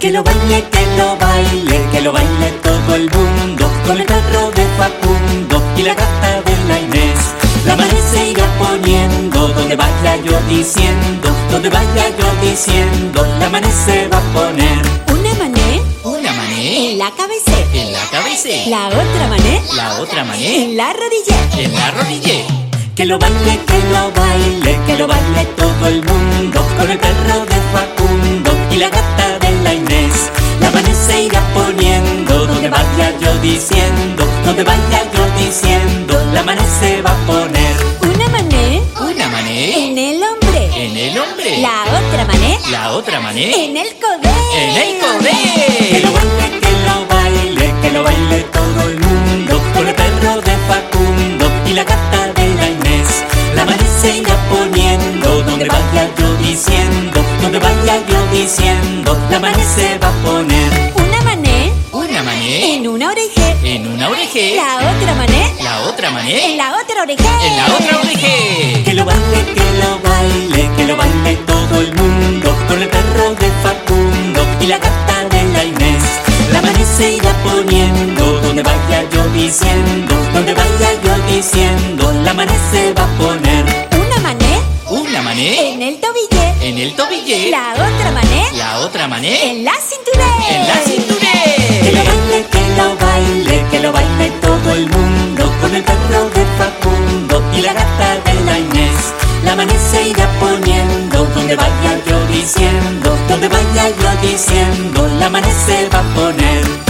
Que lo baile, que lo baile, que lo baile todo el mundo Con el perro de Facundo y la gata de la Inés. La maní se irá poniendo donde vaya yo diciendo Donde vaya yo diciendo, la maní se va a poner. Una mané Una mané. En la cabeza en la cabeza. La otra mané La otra mané. En la rodilla. En la rodilla. Que lo baile, que lo baile, que lo baile todo el mundo Con el perro de Facundo y la gata de la Inés. La se irá poniendo donde vaya yo diciendo Donde vaya yo diciendo, la maní se va a poner. Una mané Una mané en el hombre. En el hombre. La otra mané La otra mané en el codé en el Que poder. lo baile, que lo baile, que lo baile todo el mundo Con el perro de Facundo y la gata de la Inés. La maní se irá poniendo Yo diciendo, la maní se va a poner Una mané. Una mané. En una oreja en una oreja. La otra mané. La otra en mané la otra oreja en la otra oreja. Que lo baile, que lo baile, que lo baile todo el mundo. Con el perro de Facundo y la gata de la Inés. La maní se irá poniendo. Donde vaya yo diciendo Donde vaya yo diciendo, la maní se va a poner. mané mané en el tobille en el tobille. La otra mané. La otra mané. En la cintura en la cintura. Que lo baile, que lo baile, que lo baile todo el mundo Con el perro de Facundo y la gata de la Inés. La maní se irá poniendo donde vaya yo diciendo Donde vaya yo diciendo, la maní se va a poner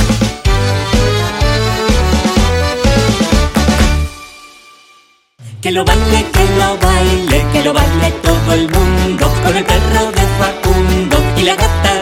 Que lo baile, que lo baile, que lo baile todo el mundo. Con el perro de Facundo y la gata